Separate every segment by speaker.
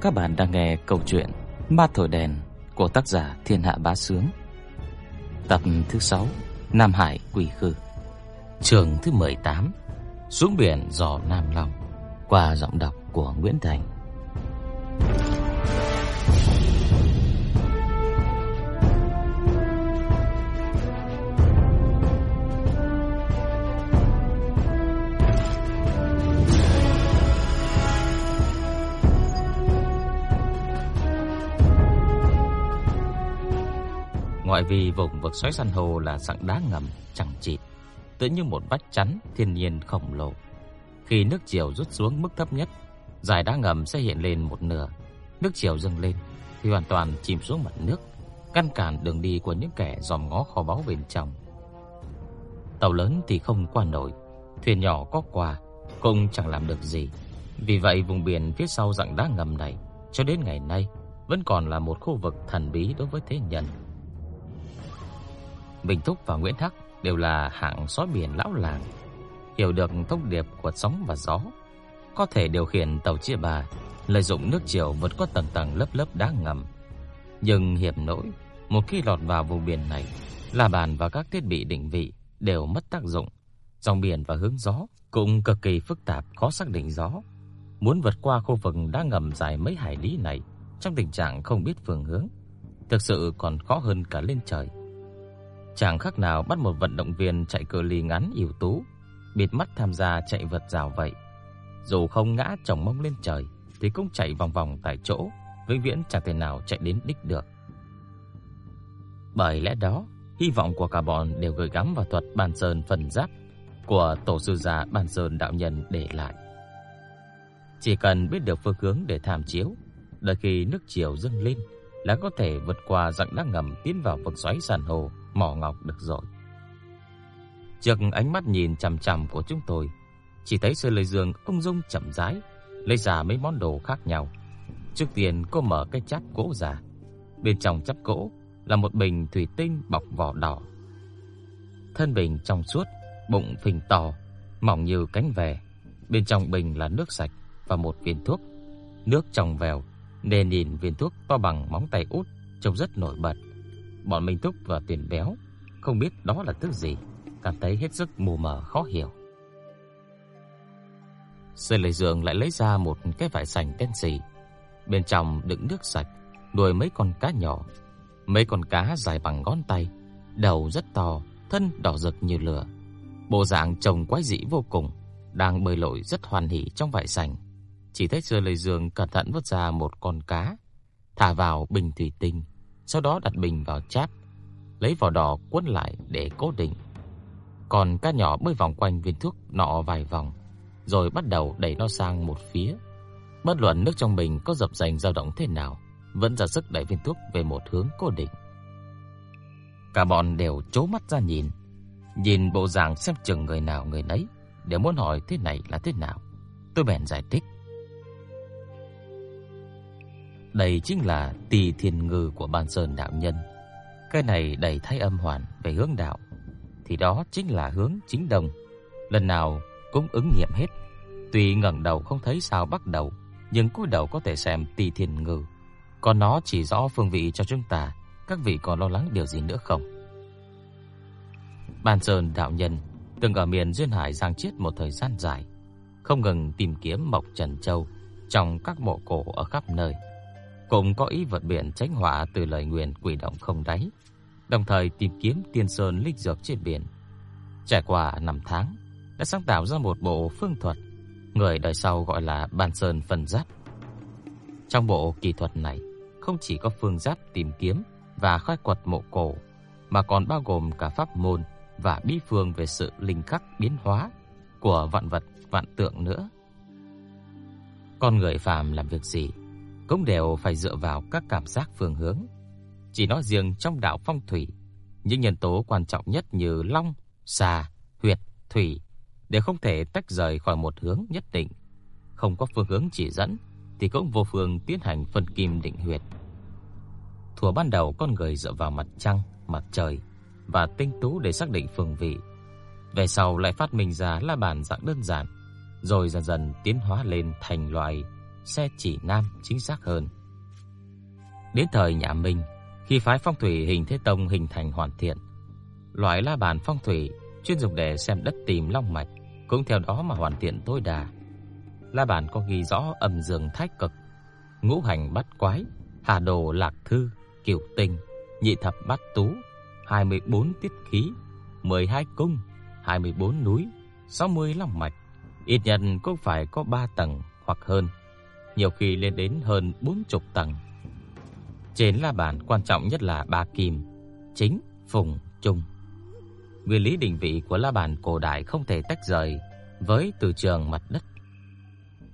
Speaker 1: Các bạn đang nghe câu chuyện Ma Thổi Đèn của tác giả Thiên Hạ Bá Sướng. Tập thứ 6 Nam Hải Quỷ Khư. Trường thứ 18 Xuống biển dò Nam Long, Qua giọng đọc của Nguyễn Thành. Ngoại vì vùng vực xoáy san hô là dạng đá ngầm chẳng chịt, tựa như một vách chắn thiên nhiên khổng lồ. Khi nước chiều rút xuống mức thấp nhất, dải đá ngầm sẽ hiện lên một nửa. Nước chiều dâng lên thì hoàn toàn chìm xuống mặt nước, ngăn cản đường đi của những kẻ dòm ngó kho báu bên trong. Tàu lớn thì không qua nổi, thuyền nhỏ có qua cũng chẳng làm được gì. Vì vậy vùng biển phía sau dạng đá ngầm này cho đến ngày nay vẫn còn là một khu vực thần bí đối với thế nhân. Bình Thúc và Nguyễn Thắc đều là hạng sói biển lão làng, hiểu được thông điệp của sóng và gió, có thể điều khiển tàu chia bà, lợi dụng nước chiều vượt qua tầng tầng lớp lớp đá ngầm. Nhưng hiệp nỗi, một khi lọt vào vùng biển này, là bàn và các thiết bị định vị đều mất tác dụng. Dòng biển và hướng gió cũng cực kỳ phức tạp, khó xác định gió. Muốn vượt qua khu vực đá ngầm dài mấy hải lý này trong tình trạng không biết phương hướng, thực sự còn khó hơn cả lên trời. Chẳng khác nào bắt một vận động viên chạy cự ly ngắn ưu tú, bịt mắt tham gia chạy vượt rào vậy. Dù không ngã chồng mông lên trời, thì cũng chạy vòng vòng tại chỗ, vĩnh viễn chẳng thể nào chạy đến đích được. Bởi lẽ đó, hy vọng của cả bọn đều gửi gắm vào thuật bàn sơn phần giáp của tổ sư già bàn sơn đạo nhân để lại. Chỉ cần biết được phương hướng để tham chiếu, đợi khi nước chiều dâng lên là có thể vượt qua dặn đá ngầm tiến vào vực xoáy san hô mỏ ngọc được rồi. Trước ánh mắt nhìn chằm chằm của chúng tôi, chỉ thấy Sơ Lôi Dương ung dung chậm rãi lấy ra mấy món đồ khác nhau. Trước tiên cô mở cái cháp gỗ ra. Bên trong cháp gỗ là một bình thủy tinh bọc vỏ đỏ. Thân bình trong suốt, bụng phình to, mỏng như cánh ve. Bên trong bình là nước sạch và một viên thuốc. Nước trong veo nên nhìn viên thuốc to bằng móng tay út, trông rất nổi bật. Bọn Minh Túc và Tiền Béo không biết đó là thứ gì, cảm thấy hết sức mù mờ khó hiểu. Sơn Lệ Dương lại lấy ra một cái vải sành đen xì, bên trong đựng nước sạch, nuôi mấy con cá nhỏ. Mấy con cá dài bằng ngón tay, đầu rất to, thân đỏ rực như lửa. Bộ dạng trông quái dị vô cùng, đang bơi lội rất hoàn hỉ trong vải sành. Chỉ thấy Sơn Lệ Dương cẩn thận vớt ra một con cá, thả vào bình thủy tinh, sau đó đặt bình vào cháp, lấy vỏ đỏ quấn lại để cố định. Còn cá nhỏ bơi vòng quanh viên thuốc nọ vài vòng, rồi bắt đầu đẩy nó sang một phía. Bất luận nước trong bình có dập dành dao động thế nào, vẫn ra sức đẩy viên thuốc về một hướng cố định. Cả bọn đều chố mắt ra nhìn, nhìn bộ dạng xem chừng người nào người nấy, để muốn hỏi thế này là thế nào. Tôi bèn giải thích. Đây chính là tỳ thiên ngư của Ban Sơn đạo nhân. Cái này đầy thay âm hoàn về hướng đạo, thì đó chính là hướng chính đông. Lần nào cũng ứng nghiệm hết. Tuy ngẩng đầu không thấy sao bắt đầu, nhưng cúi đầu có thể xem tỳ thiên ngư. Còn nó chỉ rõ phương vị cho chúng ta, các vị còn lo lắng điều gì nữa không? Ban Sơn đạo nhân từng ở miền duyên hải giang chiết một thời gian dài, không ngừng tìm kiếm mộc trần châu trong các mộ cổ ở khắp nơi cũng có ý vượt biển tránh họa từ lời nguyền quỷ động không đáy, đồng thời tìm kiếm tiên sơn linh dược trên biển. Trải qua năm tháng, đã sáng tạo ra một bộ phương thuật, người đời sau gọi là bàn Sơn phân giáp. Trong bộ kỹ thuật này, không chỉ có phương giáp tìm kiếm và khai quật mộ cổ, mà còn bao gồm cả pháp môn và bí phương về sự linh khắc biến hóa của vạn vật, vạn tượng nữa. Con người phàm làm việc gì cũng đều phải dựa vào các cảm giác phương hướng. Chỉ nói riêng trong đạo phong thủy, những nhân tố quan trọng nhất như long, xà, huyệt, thủy đều không thể tách rời khỏi một hướng nhất định. Không có phương hướng chỉ dẫn thì cũng vô phương tiến hành phân kim định huyệt. Thuở ban đầu con người dựa vào mặt trăng, mặt trời và tinh tú để xác định phương vị. Về sau lại phát minh ra la bàn dạng đơn giản, rồi dần dần tiến hóa lên thành loại xe chỉ nam chính xác hơn. Đến thời nhà Minh, khi phái phong thủy hình thế tông hình thành hoàn thiện, loại la bàn phong thủy chuyên dùng để xem đất tìm long mạch cũng theo đó mà hoàn thiện tối đa. La bàn có ghi rõ âm dương thái cực, ngũ hành bát quái, hà đồ lạc thư, cửu tình, nhị thập bát tú, 24 tiết khí, 12 cung, 24 núi, 60 long mạch, ít nhất cũng phải có 3 tầng hoặc hơn, nhiều khi lên đến hơn 40 tầng. Trên la bàn quan trọng nhất là ba kim, chính, phùng, trung. Nguyên lý định vị của la bàn cổ đại không thể tách rời với từ trường mặt đất.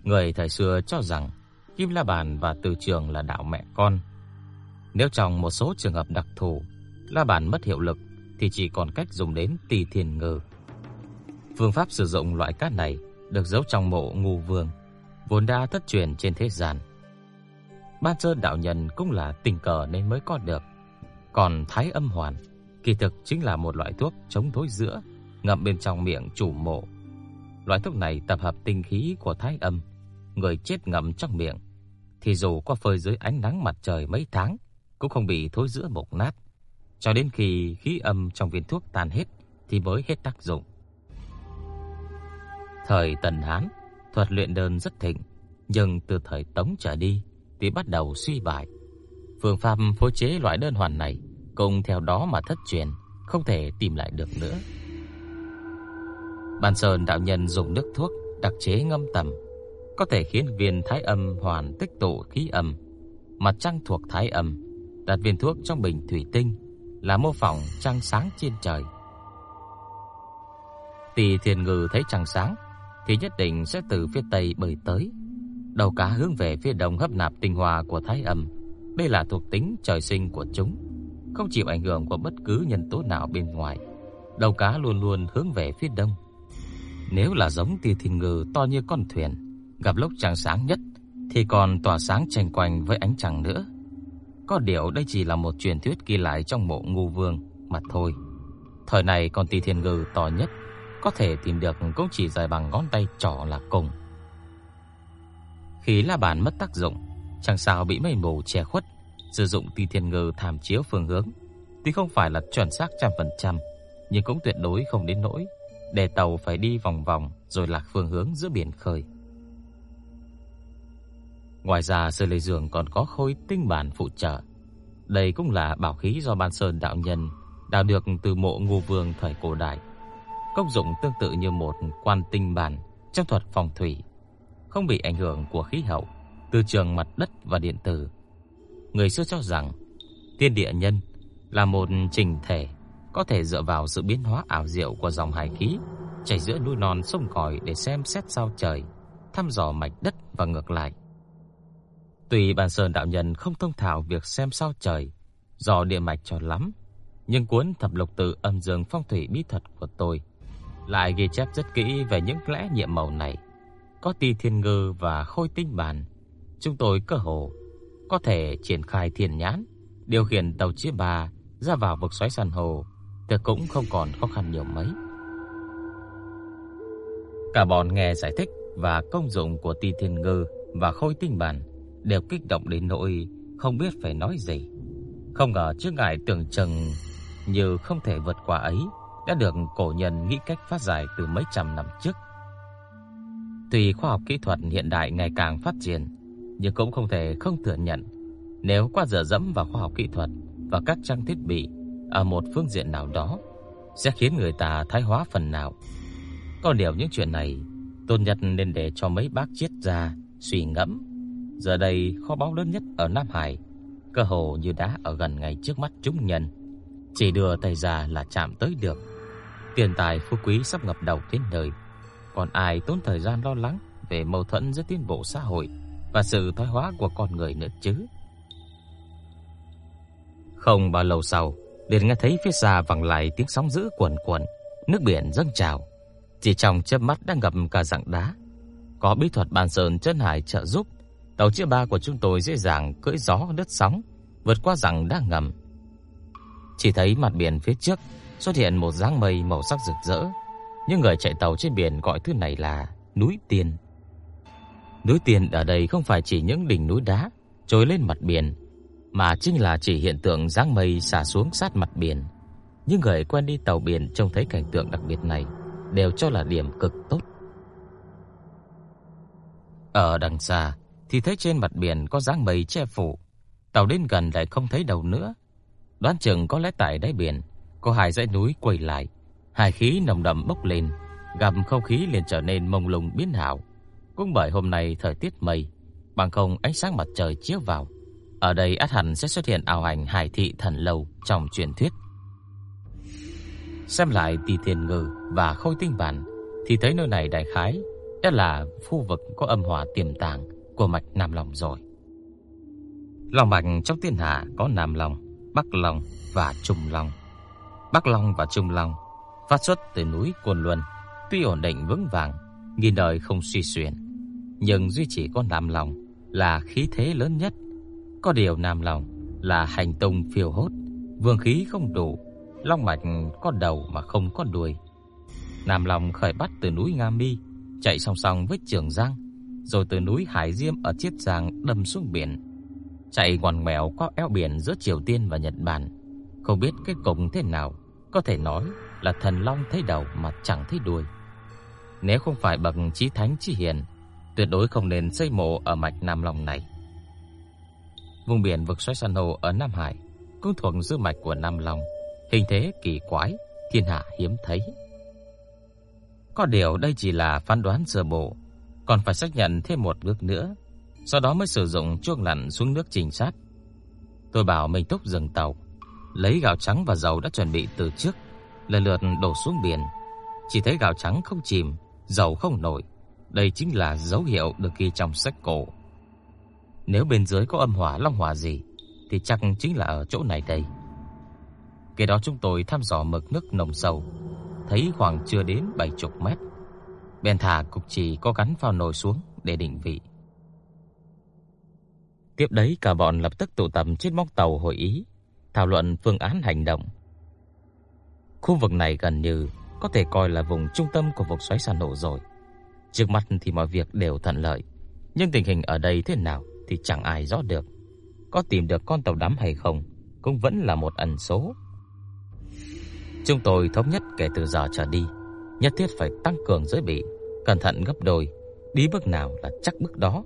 Speaker 1: Người thời xưa cho rằng kim la bàn và từ trường là đạo mẹ con. Nếu trong một số trường hợp đặc thù, la bàn mất hiệu lực thì chỉ còn cách dùng đến tỳ thiền ngư. Phương pháp sử dụng loại cát này được giấu trong mộ ngu vương, vốn đã thất truyền trên thế gian. Ban Sơn đạo nhân cũng là tình cờ nên mới có được. Còn Thái Âm Hoàn kỳ thực chính là một loại thuốc chống thối giữa ngậm bên trong miệng chủ mộ. Loại thuốc này tập hợp tinh khí của Thái Âm, người chết ngậm trong miệng thì dù có phơi dưới ánh nắng mặt trời mấy tháng cũng không bị thối giữa mục nát, cho đến khi khí âm trong viên thuốc tan hết thì mới hết tác dụng. Thời Tần Hán, thuật luyện đơn rất thịnh, nhưng từ thời Tống trở đi thì bắt đầu suy bại. Phương pháp phối chế loại đơn hoàn này cùng theo đó mà thất truyền, không thể tìm lại được nữa. Ban Sơn đạo nhân dùng nước thuốc đặc chế ngâm tầm, có thể khiến viên thái âm hoàn tích tụ khí âm. Mặt trăng thuộc thái âm, đặt viên thuốc trong bình thủy tinh là mô phỏng trăng sáng trên trời. Tỷ thiền Ngư thấy trăng sáng thì nhất định sẽ từ phía tây bơi tới. Đầu cá hướng về phía đông hấp nạp tinh hoa của thái âm. Đây là thuộc tính trời sinh của chúng, không chịu ảnh hưởng của bất cứ nhân tố nào bên ngoài. Đầu cá luôn luôn hướng về phía đông. Nếu là giống tia thiên ngư to như con thuyền, gặp lúc trăng sáng nhất thì còn tỏa sáng chênh quanh với ánh trăng nữa. Có điều đây chỉ là một truyền thuyết ghi lại trong mộ ngu vương mà thôi. Thời này con tia thiên ngư to nhất có thể tìm được cũng chỉ dài bằng ngón tay trỏ là cùng. Khi la bàn mất tác dụng, chẳng sao bị mây mù che khuất, sử dụng Ti thiên ngư tham chiếu phương hướng, tuy không phải là chuẩn xác trăm phần trăm, nhưng cũng tuyệt đối không đến nỗi để tàu phải đi vòng vòng rồi lạc phương hướng giữa biển khơi. Ngoài ra Sơ Lê Dường còn có khối tinh bản phụ trợ. Đây cũng là bảo khí do Ban Sơn đạo nhân đào được từ mộ Ngô Vương thời cổ đại. Công dụng tương tự như một quan tinh bản trong thuật phong thủy, không bị ảnh hưởng của khí hậu, từ trường mặt đất và điện tử. Người xưa cho rằng tiên địa nhân là một trình thể có thể dựa vào sự biến hóa ảo diệu của dòng hải khí chảy giữa núi non sông còi để xem xét sao trời, thăm dò mạch đất và ngược lại. Tuy Bàn Sơn đạo nhân không thông thạo việc xem sao trời, dò địa mạch cho lắm, nhưng cuốn thập lục tự âm dương phong thủy bí thuật của tôi lại ghi chép rất kỹ về những lẽ nhiệm màu này. Có ti thiên ngư và khôi tinh bản, chúng tôi cơ hồ có thể triển khai thiên nhãn, điều khiển tàu chiếc bà ra vào vực xoáy san hồ, thì cũng không còn khó khăn nhiều mấy. Cả bọn nghe giải thích và công dụng của ti thiên ngư và khôi tinh bản đều kích động đến nỗi không biết phải nói gì. Không ngờ trước ngại tưởng chừng như không thể vượt qua ấy đã được cổ nhân nghĩ cách phát giải từ mấy trăm năm trước. Tuy khoa học kỹ thuật hiện đại ngày càng phát triển, nhưng cũng không thể không thừa nhận nếu qua dở dẫm vào khoa học kỹ thuật và các trang thiết bị ở một phương diện nào đó sẽ khiến người ta thái hóa phần nào. Có điều những chuyện này tôn nhất nên để cho mấy bác triết gia suy ngẫm. Giờ đây kho báu lớn nhất ở Nam Hải, cơ hồ như đã ở gần ngay trước mắt chúng nhân, chỉ đưa tay ra là chạm tới được. Tiền tài phú quý sắp ngập đầu trên đời, còn ai tốn thời gian lo lắng về mâu thuẫn giữa tiến bộ xã hội và sự thoái hóa của con người nữa chứ? Không bao lâu sau, liền nghe thấy phía xa vẳng lại tiếng sóng dữ cuồn cuộn, nước biển dâng trào. Chỉ trong chớp mắt đã ngập cả dạng đá. Có bí thuật bàn sơn chân hải trợ giúp, tàu chia ba của chúng tôi dễ dàng cưỡi gió đứt sóng, vượt qua dạng đá ngầm. Chỉ thấy mặt biển phía trước xuất hiện một dáng mây màu sắc rực rỡ. Những người chạy tàu trên biển gọi thứ này là núi tiền. Núi tiền ở đây không phải chỉ những đỉnh núi đá trồi lên mặt biển, mà chính là chỉ hiện tượng dáng mây xả xuống sát mặt biển. Những người quen đi tàu biển trông thấy cảnh tượng đặc biệt này đều cho là điểm cực tốt. Ở đằng xa thì thấy trên mặt biển có dáng mây che phủ, tàu đến gần lại không thấy đầu nữa. Đoán chừng có lẽ tại đáy biển có hai dãy núi quay lại, hải khí nồng đậm bốc lên, gầm không khí liền trở nên mông lung biến ảo. Cũng bởi hôm nay thời tiết mây, bằng không ánh sáng mặt trời chiếu vào, ở đây ắt hẳn sẽ xuất hiện ảo ảnh hải thị thần lâu trong truyền thuyết. Xem lại tỷ thiền ngư và khôi tinh bản thì thấy nơi này đại khái đã là khu vực có âm hỏa tiềm tàng của mạch Nam Long rồi. Long mạch trong thiên hạ có Nam Long, Bắc Long và Trung Long. Bắc Long và Trung Long phát xuất từ núi Côn Luân, tuy ổn định vững vàng, nghìn đời không suy xuyển, nhưng duy chỉ có Nam Long là khí thế lớn nhất. Có điều Nam Long là hành tung phiêu hốt, vương khí không đủ, long mạch có đầu mà không có đuôi. Nam Long khởi bắt từ núi Nga Mi, chạy song song với Trường Giang, rồi từ núi Hải Diêm ở Chiết Giang đâm xuống biển, chạy ngoằn ngoèo qua eo biển giữa Triều Tiên và Nhật Bản. Không biết kết cục thế nào, có thể nói là thần long thấy đầu mà chẳng thấy đuôi. Nếu không phải bậc chí thánh chi hiền, tuyệt đối không nên xây mộ ở mạch Nam Long này. Vùng biển vực xoáy san hô ở Nam Hải cũng thuộc dư mạch của Nam Long, hình thế kỳ quái, thiên hạ hiếm thấy. Có điều đây chỉ là phán đoán sơ bộ, còn phải xác nhận thêm một bước nữa, sau đó mới sử dụng chuông lặn xuống nước trình sát. Tôi bảo Minh Túc dừng tàu, lấy gạo trắng và dầu đã chuẩn bị từ trước, lần lượt đổ xuống biển. Chỉ thấy gạo trắng không chìm, dầu không nổi. Đây chính là dấu hiệu được ghi trong sách cổ. Nếu bên dưới có âm hỏa long hỏa gì thì chắc chính là ở chỗ này đây. Kế đó chúng tôi thăm dò mực nước nồng sâu, thấy khoảng chưa đến 70 mét. Bèn thả cục chỉ có gắn vào nồi xuống để định vị. Tiếp đấy cả bọn lập tức tụ tập trên móc tàu hội ý, thảo luận phương án hành động. Khu vực này gần như có thể coi là vùng trung tâm của vực xoáy san nổ rồi. Trước mắt thì mọi việc đều thuận lợi, nhưng tình hình ở đây thế nào thì chẳng ai rõ được. Có tìm được con tàu đắm hay không cũng vẫn là một ẩn số. Chúng tôi thống nhất kể từ giờ trở đi, nhất thiết phải tăng cường giới bị, cẩn thận gấp đôi, đi bước nào là chắc bước đó,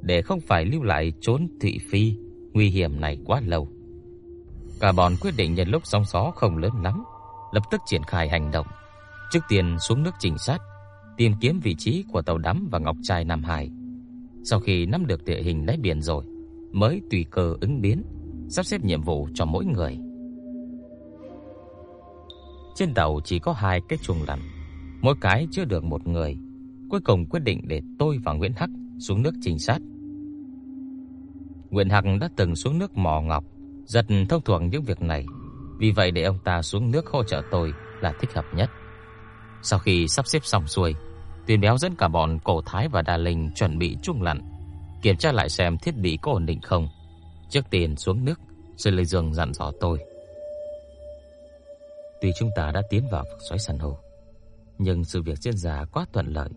Speaker 1: để không phải lưu lại trốn thị phi nguy hiểm này quá lâu. Cả bọn quyết định nhân lúc sóng gió không lớn lắm, lập tức triển khai hành động. Trước tiên xuống nước trinh sát, tìm kiếm vị trí của tàu đắm và ngọc trai Nam Hải. Sau khi nắm được địa hình đáy biển rồi, mới tùy cơ ứng biến, sắp xếp nhiệm vụ cho mỗi người. Trên tàu chỉ có hai cái chuồng lặn, mỗi cái chứa được một người. Cuối cùng quyết định để tôi và Nguyễn Hắc xuống nước trinh sát. Nguyễn Hắc đã từng xuống nước mò ngọc, rất thông thuộc những việc này, vì vậy để ông ta xuống nước hỗ trợ tôi là thích hợp nhất. Sau khi sắp xếp xong xuôi, Tuyền Béo dẫn cả bọn Cổ Thái và đa Linh chuẩn bị chuông lặn, kiểm tra lại xem thiết bị có ổn định không. Trước tiên xuống nước, rồi lê dương dặn dò tôi. Tuy chúng ta đã tiến vào vực xoáy san hô, nhưng sự việc diễn ra quá thuận lợi,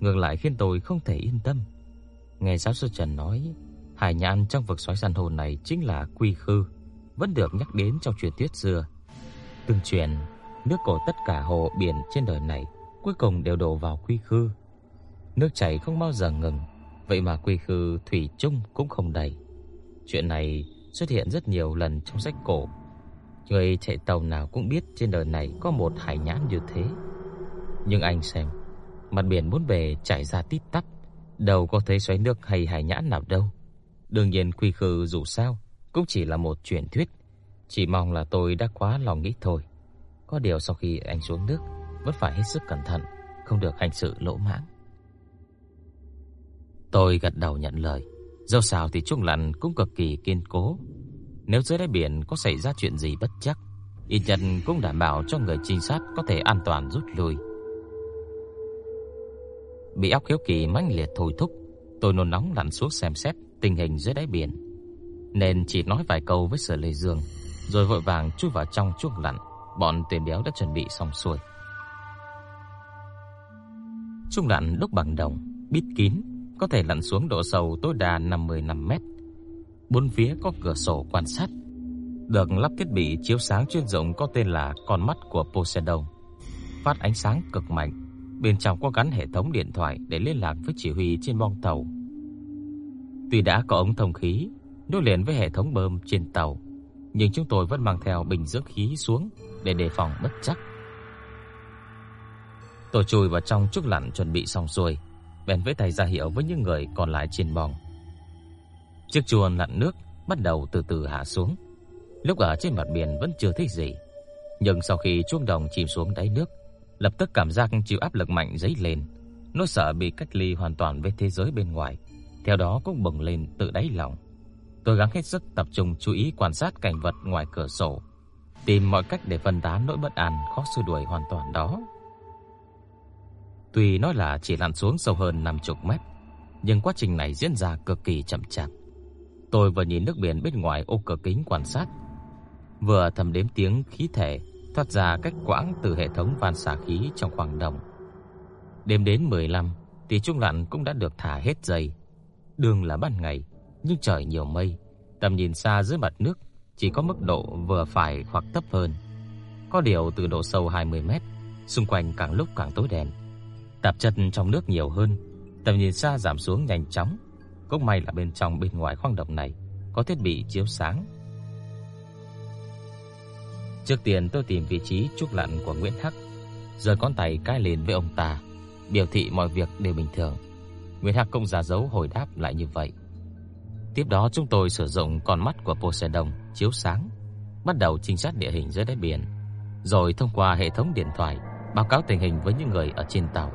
Speaker 1: ngược lại khiến tôi không thể yên tâm. Nghe giáo sư Trần nói, hải nhãn trong vực xoáy san hô này chính là quy khư, vẫn được nhắc đến trong truyền thuyết xưa. Tương truyền, nước cổ tất cả hồ biển trên đời này cuối cùng đều đổ vào quy khư. Nước chảy không bao giờ ngừng, vậy mà quy khư thủy chung cũng không đầy. Chuyện này xuất hiện rất nhiều lần trong sách cổ. Người chạy tàu nào cũng biết trên đời này có một hải nhãn như thế. Nhưng anh xem, mặt biển bốn bề chảy ra tít tắp, đâu có thấy xoáy nước hay hải nhãn nào đâu. Đương nhiên quy khư dù sao cũng chỉ là một truyền thuyết, chỉ mong là tôi đã quá lòng nghĩ thôi. Có điều sau khi anh xuống nước, vẫn phải hết sức cẩn thận, không được hành sự lỗ mãng. Tôi gật đầu nhận lời. Dẫu sao thì trung lặn cũng cực kỳ kiên cố. Nếu dưới đáy biển có xảy ra chuyện gì bất chắc, ít nhất cũng đảm bảo cho người trinh sát có thể an toàn rút lui. Bị óc khiếu kỳ mãnh liệt thôi thúc, tôi nôn nóng lặn xuống xem xét tình hình dưới đáy biển. Nên chỉ nói vài câu với Sở Lê Dương, rồi vội vàng chui vào trong chuông lặn, bọn tiền béo đã chuẩn bị xong xuôi. Chuồng lặn đúc bằng đồng, bít kín, có thể lặn xuống độ sâu tối đa 55 mét. Bốn phía có cửa sổ quan sát, được lắp thiết bị chiếu sáng chuyên dụng có tên là con mắt của Poseidon. Phát ánh sáng cực mạnh, bên trong có gắn hệ thống điện thoại để liên lạc với chỉ huy trên bong tàu. Tuy đã có ống thông khí nối liền với hệ thống bơm trên tàu, nhưng chúng tôi vẫn mang theo bình dưỡng khí xuống để đề phòng bất chắc. Tôi chui vào trong trúc lặn chuẩn bị xong xuôi, bèn với tay ra hiệu với những người còn lại trên bong. Chiếc chuồn lặn nước bắt đầu từ từ hạ xuống. Lúc ở trên mặt biển vẫn chưa thấy gì, nhưng sau khi chuông đồng chìm xuống đáy nước, lập tức cảm giác chịu áp lực mạnh dấy lên, nỗi sợ bị cách ly hoàn toàn với thế giới bên ngoài, theo đó cũng bừng lên tự đáy lòng. Tôi gắng hết sức tập trung chú ý quan sát cảnh vật ngoài cửa sổ, tìm mọi cách để phân tán nỗi bất an khó xua đuổi hoàn toàn đó. Tuy nói là chỉ lặn xuống sâu hơn 50 mét, nhưng quá trình này diễn ra cực kỳ chậm chạp. Tôi vừa nhìn nước biển bên ngoài ô cửa kính quan sát, vừa thầm đếm tiếng khí thể thoát ra cách quãng từ hệ thống van xả khí trong khoảng đồng. Đêm đến 15 thì trung lặn cũng đã được thả hết dây. Đường là ban ngày, nhưng trời nhiều mây, tầm nhìn xa dưới mặt nước chỉ có mức độ vừa phải hoặc thấp hơn. Có điều từ độ sâu 20 mét, xung quanh càng lúc càng tối đen. Tạp chất trong nước nhiều hơn, tầm nhìn xa giảm xuống nhanh chóng. Cũng may là bên trong bên ngoài khoang động này có thiết bị chiếu sáng. Trước tiên tôi tìm vị trí trúc lặn của Nguyễn Hắc, giơ con tay cái lên với ông ta, biểu thị mọi việc đều bình thường. Nguyễn Hắc cũng giả dấu hồi đáp lại như vậy. Tiếp đó chúng tôi sử dụng con mắt của Poseidon chiếu sáng, bắt đầu trinh sát địa hình dưới đáy biển, rồi thông qua hệ thống điện thoại báo cáo tình hình với những người ở trên tàu.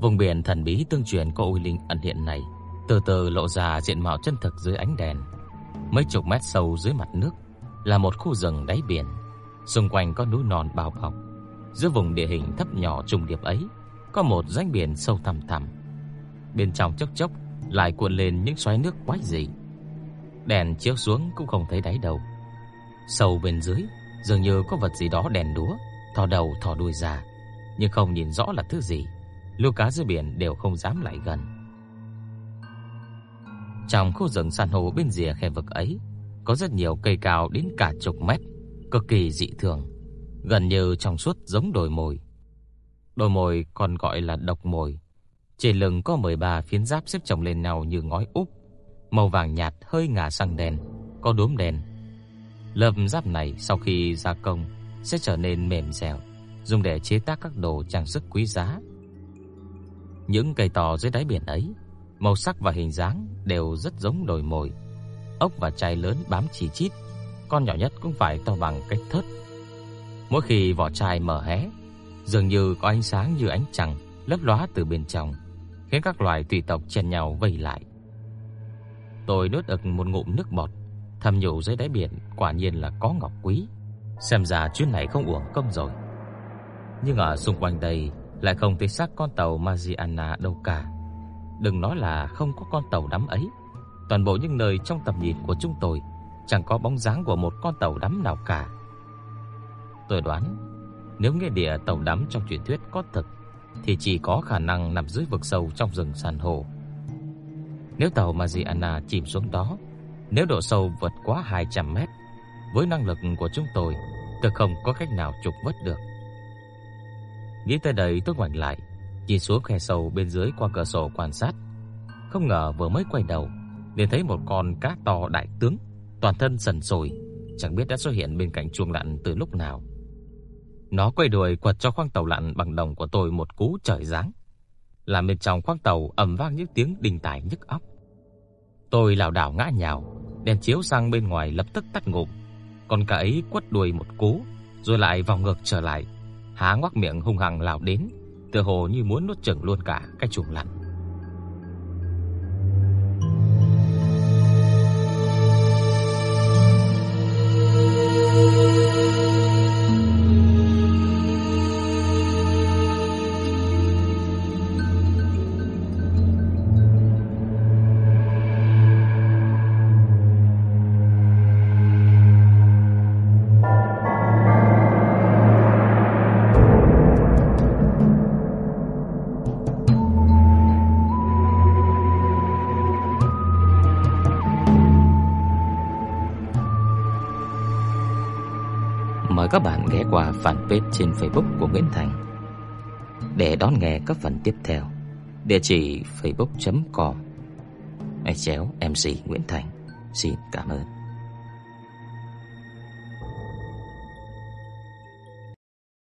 Speaker 1: Vùng biển thần bí tương truyền có uy linh ẩn hiện này từ từ lộ ra diện mạo chân thực dưới ánh đèn. Mấy chục mét sâu dưới mặt nước là một khu rừng đáy biển, xung quanh có núi non bao bọc. Giữa vùng địa hình thấp nhỏ trùng điệp ấy, có một rãnh biển sâu thẳm thẳm. Bên trong chốc chốc lại cuộn lên những xoáy nước quái dị. Đèn chiếu xuống cũng không thấy đáy đâu. Sâu bên dưới dường như có vật gì đó đèn đúa, thò đầu thò đuôi ra, nhưng không nhìn rõ là thứ gì. Lũ cá dưới biển đều không dám lại gần. Trong khu rừng san hô bên rìa khe vực ấy, có rất nhiều cây cao đến cả chục mét, cực kỳ dị thường, gần như trong suốt giống đồi mồi. Đồi mồi còn gọi là độc mồi. Trên lưng có 13 phiến giáp xếp chồng lên nhau như ngói úp, màu vàng nhạt hơi ngả sang đen, có đốm đen. Lớp giáp này sau khi gia công sẽ trở nên mềm dẻo, dùng để chế tác các đồ trang sức quý giá. Những cây to dưới đáy biển ấy, màu sắc và hình dáng đều rất giống đồi mồi ốc và chai lớn bám chỉ chít, con nhỏ nhất cũng phải to bằng cái thớt. Mỗi khi vỏ chai mở hé, dường như có ánh sáng như ánh trăng lấp lóa từ bên trong, khiến các loài tùy tộc chen nhau vây lại. Tôi nuốt ực một ngụm nước bọt, thầm nhủ dưới đáy biển quả nhiên là có ngọc quý, xem ra chuyến này không uổng công rồi. Nhưng ở xung quanh đây lại không thấy xác con tàu Mariana đâu cả. Đừng nói là không có con tàu đắm ấy, Toàn bộ những nơi trong tầm nhìn của chúng tôi chẳng có bóng dáng của một con tàu đắm nào cả. Tôi đoán, nếu nghe địa tàu đắm trong truyền thuyết có thực thì chỉ có khả năng nằm dưới vực sâu trong rừng san hô. Nếu tàu Mariana chìm xuống đó, nếu độ sâu vượt quá 200 mét, với năng lực của chúng tôi, tôi không có cách nào trục vớt được. Nghĩ tới đây tôi ngoảnh lại, nhìn xuống khe sâu bên dưới qua cửa sổ quan sát. Không ngờ vừa mới quay đầu, liền thấy một con cá to đại tướng, toàn thân sần sùi, chẳng biết đã xuất hiện bên cạnh chuồng lặn từ lúc nào. Nó quay đuôi quật cho khoang tàu lặn bằng đồng của tôi một cú trời giáng, làm bên trong khoang tàu ầm vang những tiếng đình tài nhức óc. Tôi lảo đảo ngã nhào, đèn chiếu sang bên ngoài lập tức tắt ngụm. Con cá ấy quất đuôi một cú, rồi lại vòng ngược trở lại, há ngoác miệng hung hăng lao đến, tựa hồ như muốn nuốt chửng luôn cả cái chuồng lặn. Các bạn ghé qua fanpage trên Facebook của Nguyễn Thành để đón nghe các phần tiếp theo. Địa chỉ facebook.com chéo MC Nguyễn Thành. Xin cảm ơn.